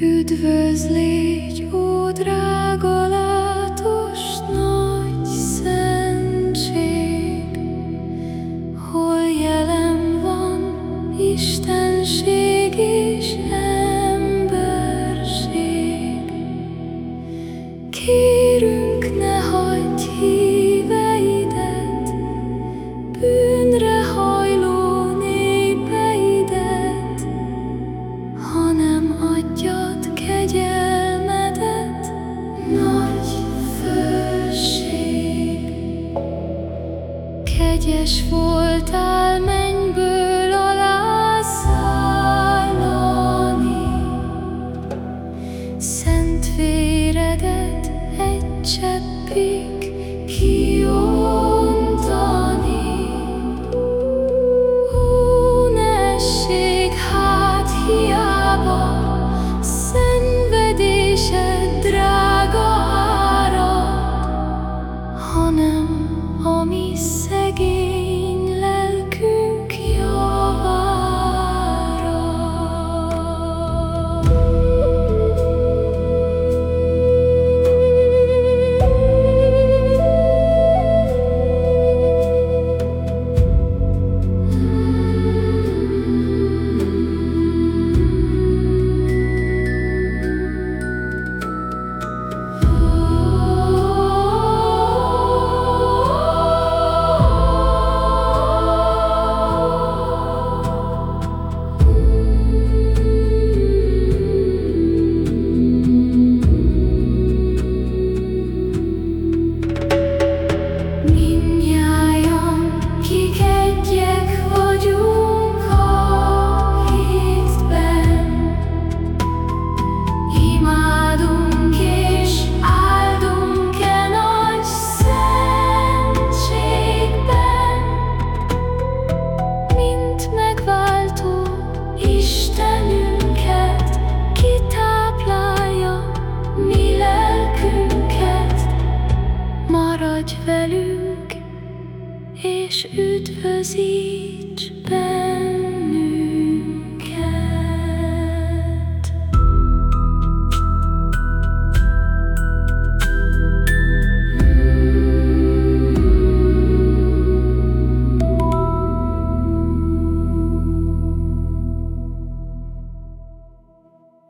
Üdvözl légy, ó drága látos nagy szentség, Hol jelen van Istenség és emberség. Kérünk, ne hagyj híveidet, bűn Kegyes voltál mennyből alá szállani, Szent véredet egy cseppig kioltani. és üdvözíts benne.